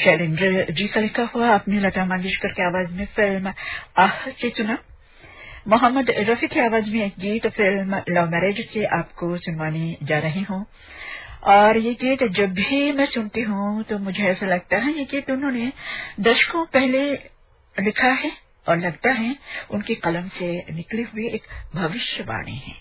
शैलेंद्र जी का लिखा हुआ, आपने लता मंगेशकर की आवाज़ में फ़िल्म आह से चुना। मोहम्मद रफी की आवाज़ में एक गीत फ़िल्म लव मैरिज से आपको सुनवाने जा रहे हूँ। और ये गीत जब भी मैं सुनती हूँ तो मुझे ऐसा लगता है ये गीत उन्होंने दशकों पहले लिखा है और लगता है उनकी कलम से निकली हुई एक भविष्यवाणी है।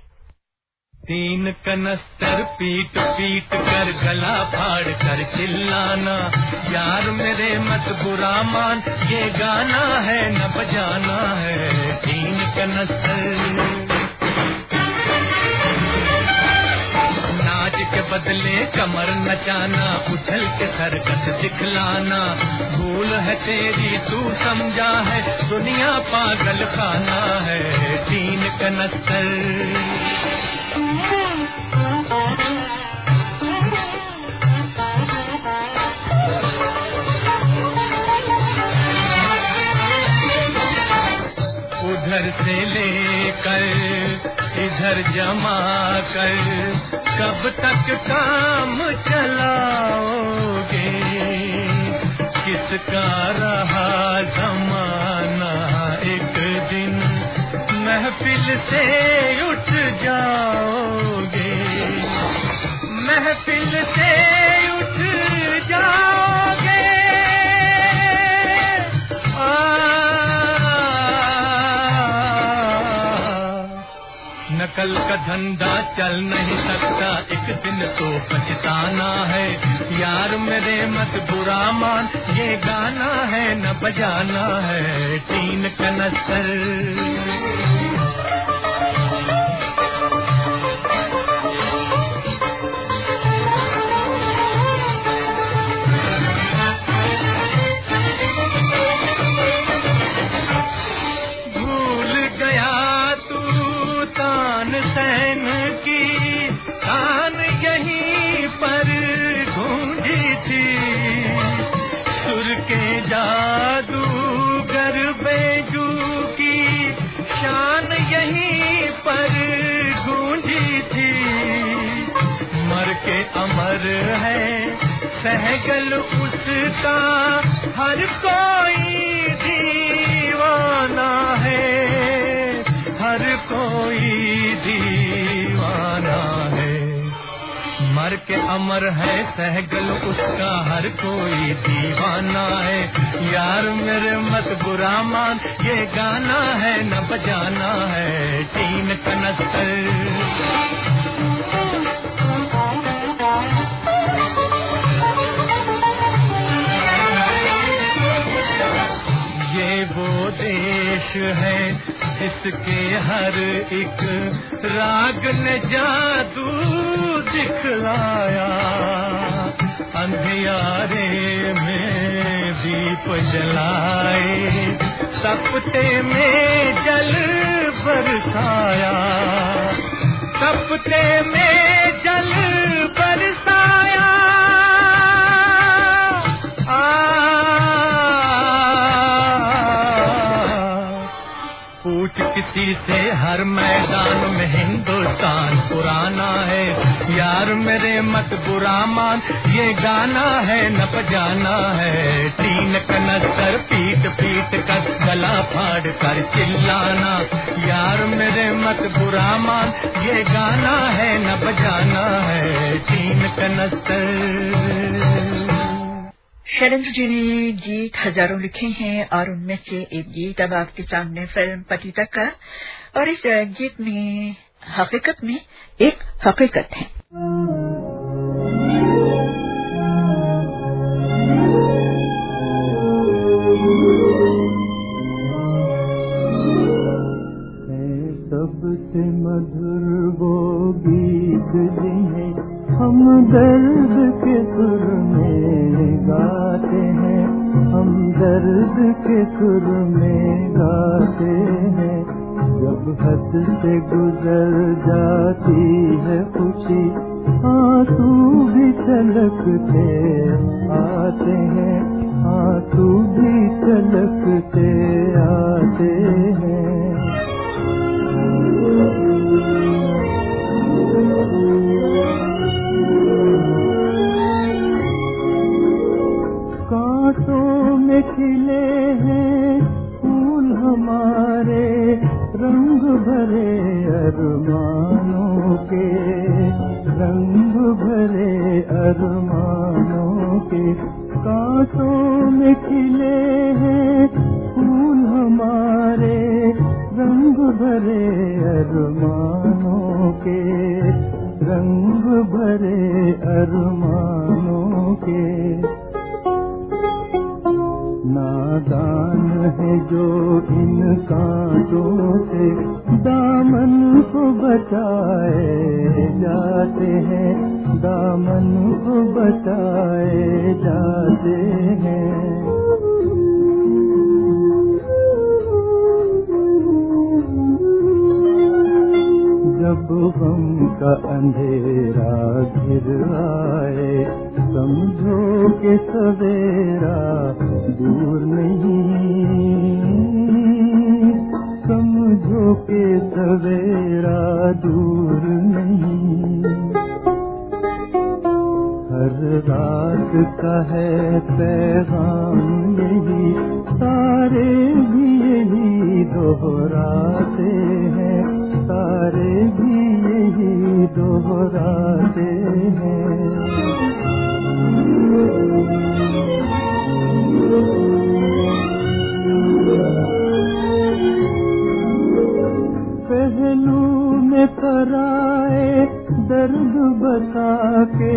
तीन कनस्तर पीट पीट कर गला फाड़ कर चिल्लाना, यार मेरे मत बुरा मान, ये गाना है, न बजाना है। तीन कनस्तर। के बदले कमर नचाना, उछल के सरकत दिखलाना, भूल है तेरी, तू समझा है, दुनिया पागल खाना है। तीन कनस्तर। जमा कर कब तक काम चलाओगे? किसका रहा जमाना एक दिन महफिल से उठ जाओगे? महफिल का धंधा चल नहीं सकता, एक दिन तो पछताना है। यार मेरे मत बुरा मान, ये गाना है, न बजाना है। तीन कनस्तर सहगल उसका हर कोई दीवाना है। हर कोई दीवाना है। मर के अमर है, सहगल उसका हर कोई दीवाना है। यार मेरे मत बुरा मान, ये गाना है, न बजाना है। चीन कनस्तर है जिसके हर एक राग ने जादू दिखलाया। अंधियारे में दीप जलाए सपते में जल बरसाया। सपते में जल बरसाया किसी से हर मैदान में हिंदुस्तान पुराना है। यार मेरे मत बुरा मान, ये गाना है न बजाना है। तीन कनस्तर पीट पीट कर गला फाड़ कर चिल्लाना। यार मेरे मत बुरा मान, ये गाना है न बजाना है। तीन कनस्तर शैलेंद्र जी ने गीत हज़ारों लिखे हैं और उनमें से एक गीत अब आपके सामने फ़िल्म पति तक का और इस गीत में हकीकत में एक हकीकत है। सबसे मधुर वो गीत जिन्हें हम दर्द के सुर में गाते हैं। हम दर्द के सुर में गाते हैं। जब हद से गुजर जाती है खुशी, आँसू भी छलकते आते हैं। आँसू भी छलकते आते हैं। खिले हैं फूल हमारे, रंग भरे अरमानों के, रंग भरे अरमानों के। कांटों में खिले हैं फूल हमारे, रंग भरे अरमानों के, रंग भरे अरमानों के। नादान है जो इन कांटों से दामन को बचाए जाते हैं, दामन को बचाए जाते हैं। जब गम का अंधेरा घिर आए, समझो के सवेरा दूर नहीं। समझो के सवेरा दूर नहीं। हर रात का है पैगाम यही, सारे भी यही दोहराते हैं। सारे भी यही दोहराते हैं। पहलू में दर्द बता के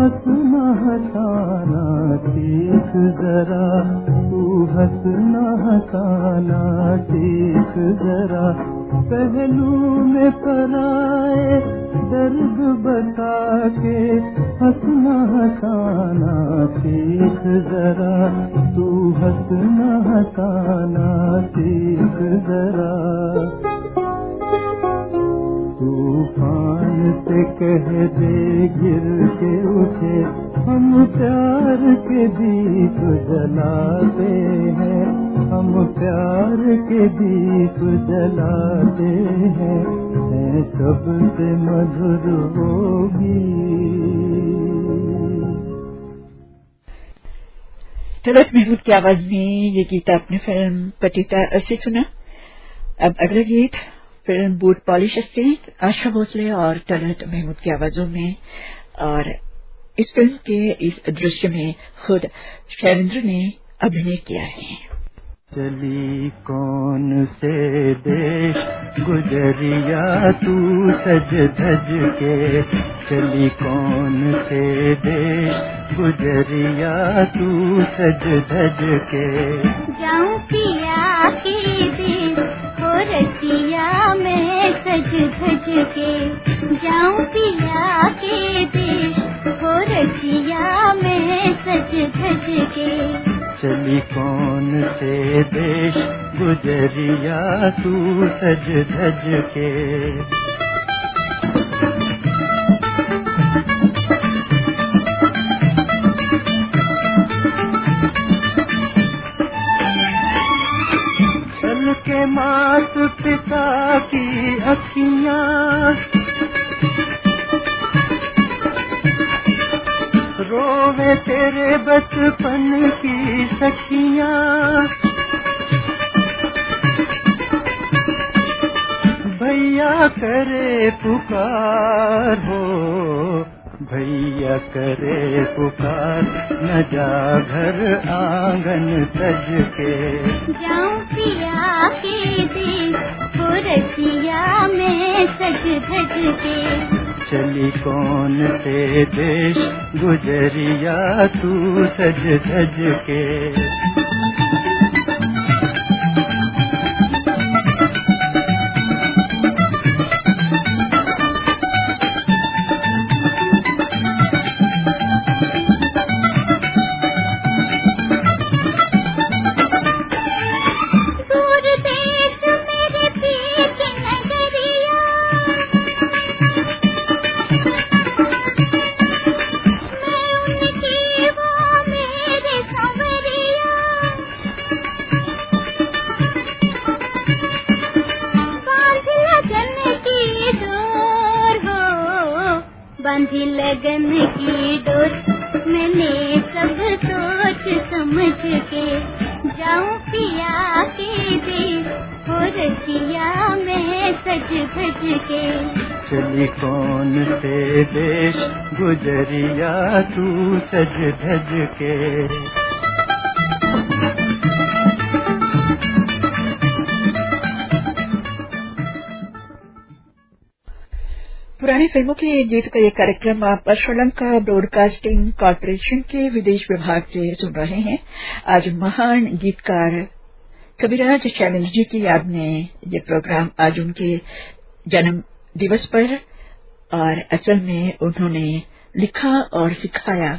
हंसना हंसाना सीख जरा, तू हंसना हंसाना सीख जरा। पहलू में पराए, दर्द बता के हंसना हंसाना सीख जरा। तू हंसना हंसाना सीख जरा। तूफ़ान से कह दे, गिर के उठे। हम प्यार के दीप जलाते हैं। हम प्यार के दीप जलाते हैं। हैं सबसे मधुर होगी। तलत महमूद की आवाज़ में ये गीत आपने फ़िल्म पतिता से सुना। अब अगला गीत फ़िल्म बूट पॉलिश से आशा भोसले और तलत महमूद की आवाजों में। और इस फ़िल्म के इस दृश्य में खुद शैलेंद्र ने अभिनय किया है। चली कौन से देश? गुजरिया तू सज धज के। चली कौन से देश? गुजरिया तू सज धज के। जाऊँ पिया के रसिया में सज धज के जाऊँ पिया के देश हो रसिया में सज धज के। चली कौन से देश, गुजरिया तू सज धज के। के मात पिता की अखियाँ। रोवे तेरे बचपन की सखियाँ। भैया करे पुकार हो भैया करे पुकार न जा घर आँगन सज के जाऊँ पिया के देश हो रसिया मैं सज धज के चली कौन से देश गुजरिया तू सज धज के सज धज के। पुरानी फ़िल्मों के गीत का ये कार्यक्रम आप श्रीलंका ब्रॉडकास्टिंग कॉरपोरेशन के विदेश विभाग से सुन रहे हैं। आज महान गीतकार कविराज शैलेंद्र जी की याद में ये प्रोग्राम आज उनके जन्म दिवस पर और असल में उन्होंने लिखा और सिखाया।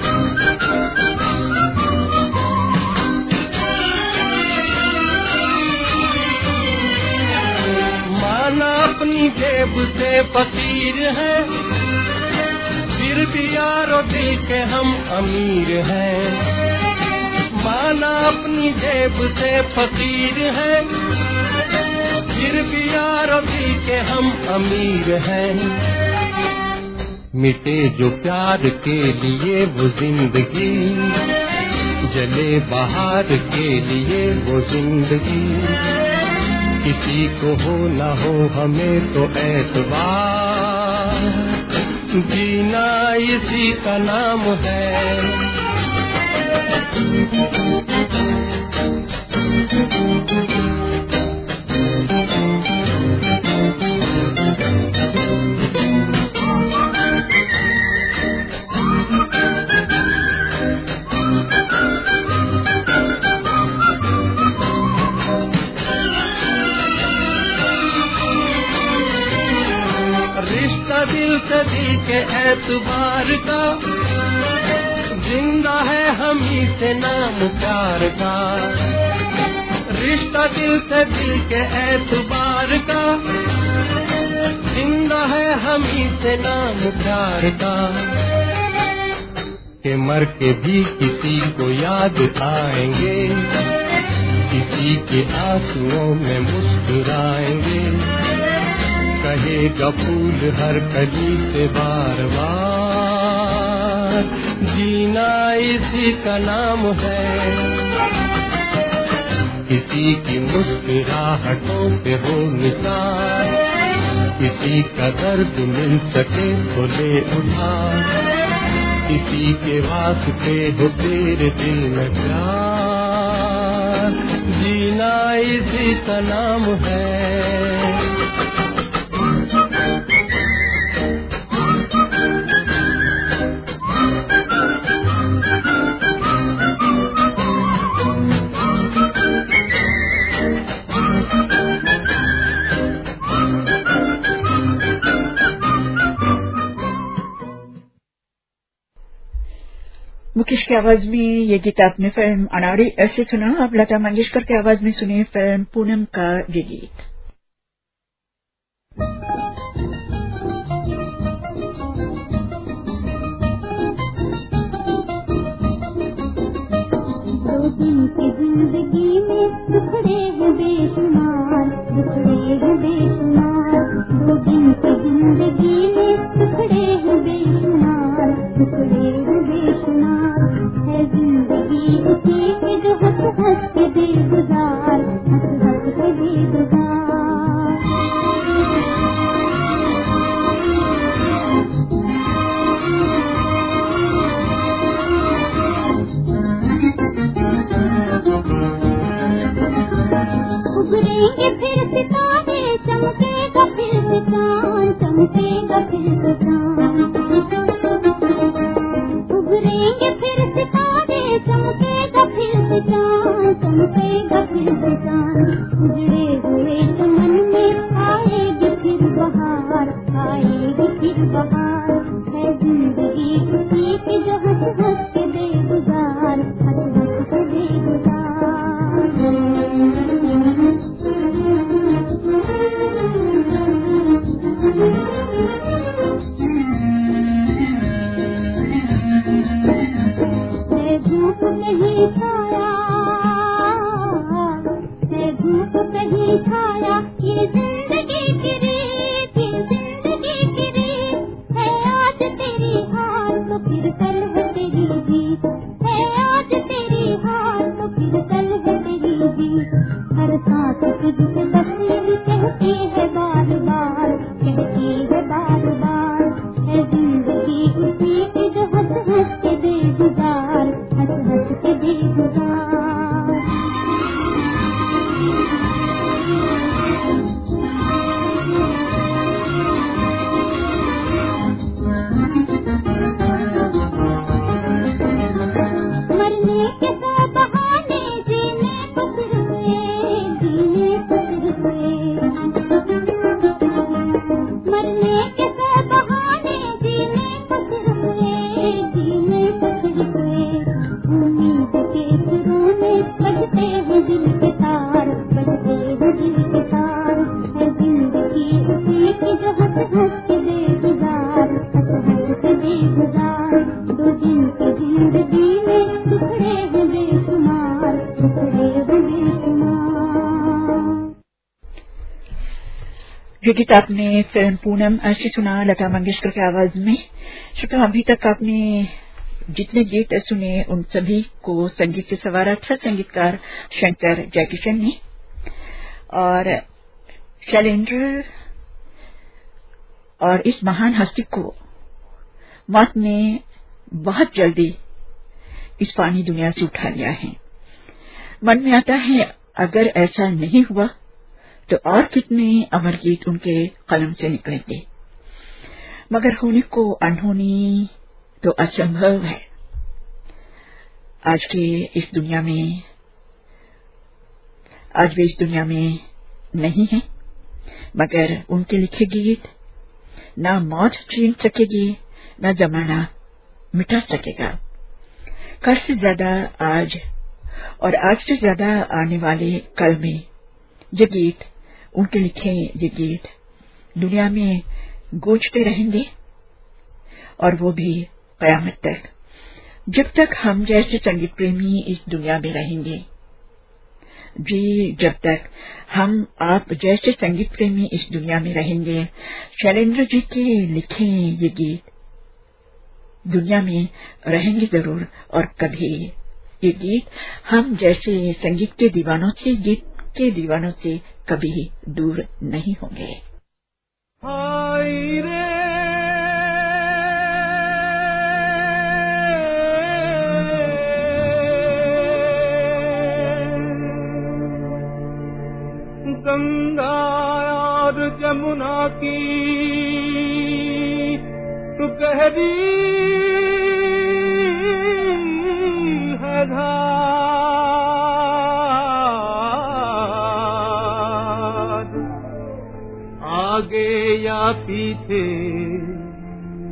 जेब से फकीर है। फिर भी यारो दिल के हम अमीर हैं। माना अपनी जेब से फकीर है। फिर भी यारो दिल के हम अमीर हैं। मिटे जो प्यार के लिए वो ज़िंदगी। जले बाहर के लिए वो ज़िंदगी। किसी को हो न हो हमें तो ऐतबार। जीना इसी का नाम है। रिश्ता दिल से के एतबार का, ज़िंदा है हम ही से नाम प्यार का। रिश्ता दिल से दिल के एतबार का, ज़िंदा है हम ही से नाम प्यार का। के मर के भी किसी को याद आएँगे, किसी के आंसुओं में मुस्कुराएँगे। कहेगा फूल हर कली से बार बार। जीना इसी का नाम है। किसी की मुस्कुराहटों पे हो निशान, किसी का दर्द मिल सके तो ले उठा किसी के वास्ते हो तेरे दिल में प्यार। जीना इसी का नाम है। मुकेश की आवाज़ में ये गीत आपने फ़िल्म अनाड़ी ऐसे सुना? अब लता मंगेशकर की आवाज़ में सुनिए फ़िल्म पूनम का ये गीत। ज़िंदगी में दुखड़े हैं बेशुमार, दुखड़े बेशुमार। दो दिन की ज़िंदगी में दुखड़े बेशुमार, दुखड़े हंस बेगुजार फिर सितारे चमकेगा फिर से चमकेगा फिर हर सांस ये गीत आपने फ़िल्म पूनम ऐसी सुना, लता मंगेशकर की आवाज़ में। श्रोता अभी तक आपने जितने गीत सुने, उन सभी को संगीत से सवारा था संगीतकार, शंकर जयकिशन ने और शैलेंद्र और इस महान हस्ती को मौत ने बहुत जल्दी इस पानी दुनिया से उठा लिया है। मन में आता है, अगर ऐसा नहीं हुआ तो और कितने अमर गीत उनके कलम से निकलेंगे मगर होने को अनहोनी तो असंभव है। आज के इस दुनिया में, आज भी इस दुनिया में नहीं है। मगर उनके लिखे गीत, ना मौत छीन सकेगी, न जमाना मिटा सकेगा। कल से ज़्यादा आज और आज से ज़्यादा आने वाले कल में ये गीत उनके लिखे ये गीत। दुनिया में गूंजते रहेंगे और वो भी कयामत तक। जब तक हम जैसे संगीत प्रेमी इस दुनिया में रहेंगे। जी, जब तक हम आप जैसे संगीत प्रेमी इस दुनिया में रहेंगे। शैलेंद्र जी के लिखे ये गीत। दुनिया में रहेंगे ज़रूर और कभी। ये गीत हम जैसे संगीत के दीवानों से, गीत के दीवानों से कभी दूर नहीं होंगे। गंगा जमुना की तू गहरी है धार आगे या पीछे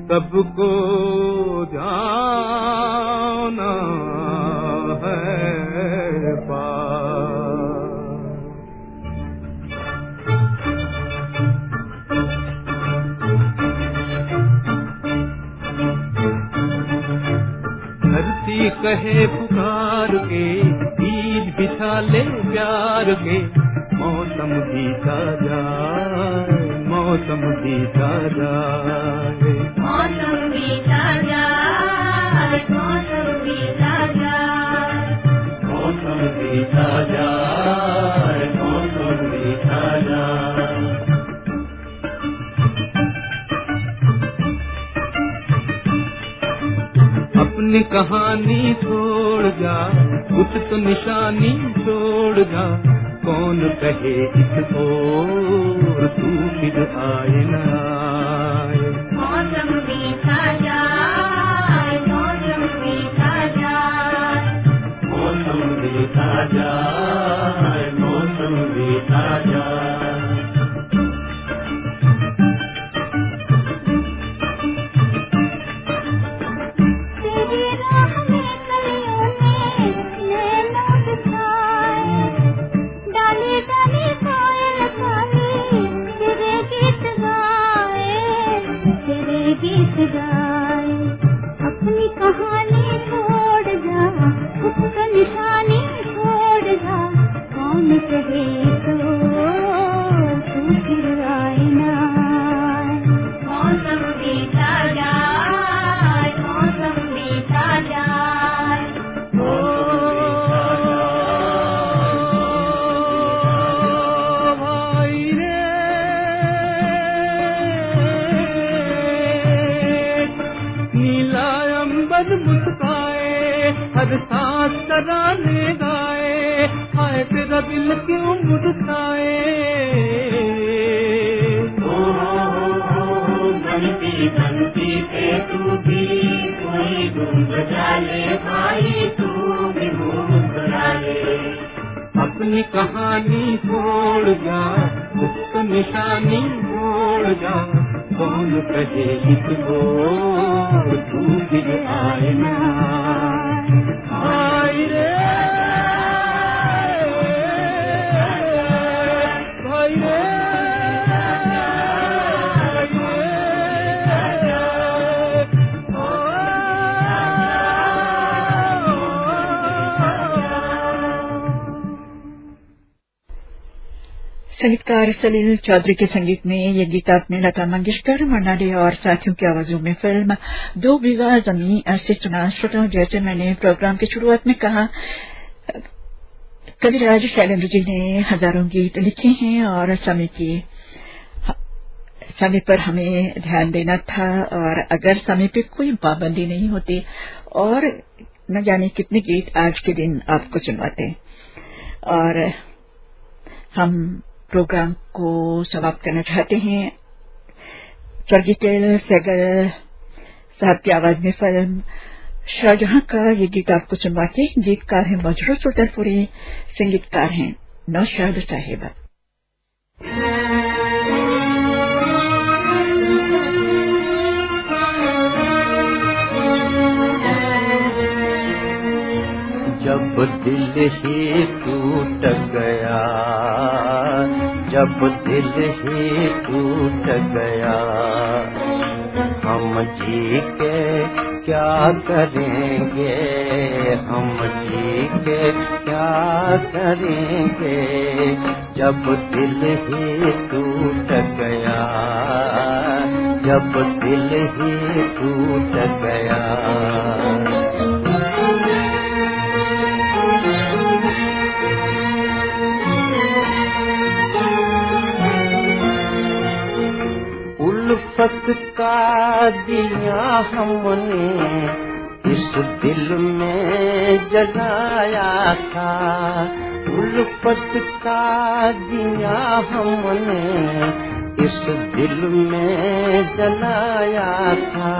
सबको जाना है धरती कहे पुकार के बीज बिछा ले प्यार के, मौसम बीता जाए मौसम बीता जाए। मौसम बीता जाए मौसम बीता जाए। मौसम बीता जाए मौसम बीता जाए। अपनी कहानी छोड़ जा कुछ तो निशानी छोड़ जा। कौन कहे इस ओर तू फिर आए न आए। मौसम बीता जाए मौसम बीता जाए। मौसम बीता जाए मौसम बीता जाए। आए ना संगीतकार सलील चौधरी के संगीत में ये गीत आपने लता मंगेशकर मन्ना और साथियों की आवाजों में फ़िल्म दो बीघा ज़मीन से सुना श्रोताओं जैसे मैंने प्रोग्राम की शुरुआत में कहा। कविराज शैलेन्द्र जी ने हज़ारों गीत लिखे हैं और समय की, समय पर हमें ध्यान देना था और अगर समय पे कोई पाबंदी नहीं होती और न जाने कितने गीत आज के दिन आपको सुनवाते। और हम प्रोग्राम को समाप्त करना चाहते हैं। स्वर्गीय सैगल साहब की आवाज़ में फ़िल्म शाहजहां का ये गीत आपको सुनवाते गीतकार हैं मजरू सुल्तानपुरी संगीतकार हैं। नौशाद साहिबा। दिल ही टूट गया, जब दिल ही टूट गया, हम जी के क्या करेंगे, हम जी के क्या करेंगे, जब दिल ही टूट गया, जब दिल ही टूट गया। उल्फत का दिया हमने, इस दिल में जगाया था। उल्फत का दिया हमने, इस दिल में जलाया था।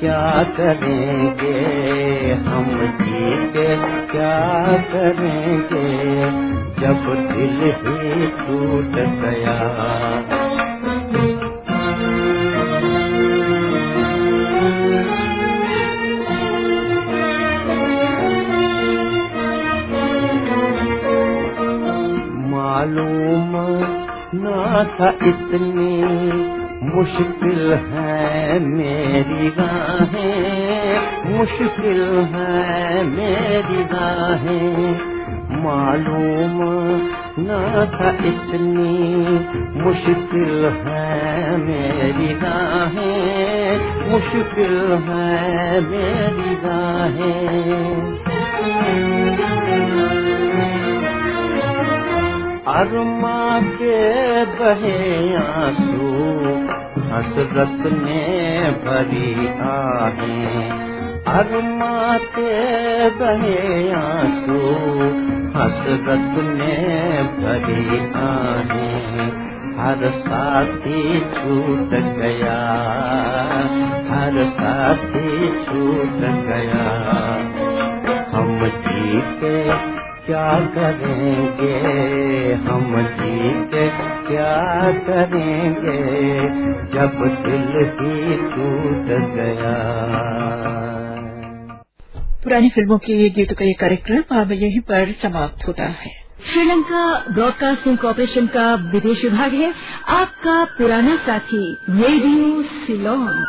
क्या करेंगे? हम जी के क्या करेंगे? जब दिल ही टूट गया। मालूम ना था इतनी मुश्किल है मेरी राहें, मुश्किल है मेरी राहें। मालूम न था इतनी मुश्किल है मेरी राहें, मुश्किल है मेरी राहें। अरमा के बहे आँसू हसरत ने भरी आहें अरमा के बहे आँसू, हसरत ने भरी आहें हर साथी छूट गया, हर साथी छूट गया। हम जी के क्या करेंगे? हम जी के क्या करेंगे? जब दिल ही टूट गया। पुरानी फ़िल्मों के गीतों का ये कार्यक्रम अब यहीं पर समाप्त होता है। श्रीलंका ब्रॉडकास्टिंग कॉरपोरेशन का विदेश विभाग है। आपका पुराना साथी रेडियो सिलोन।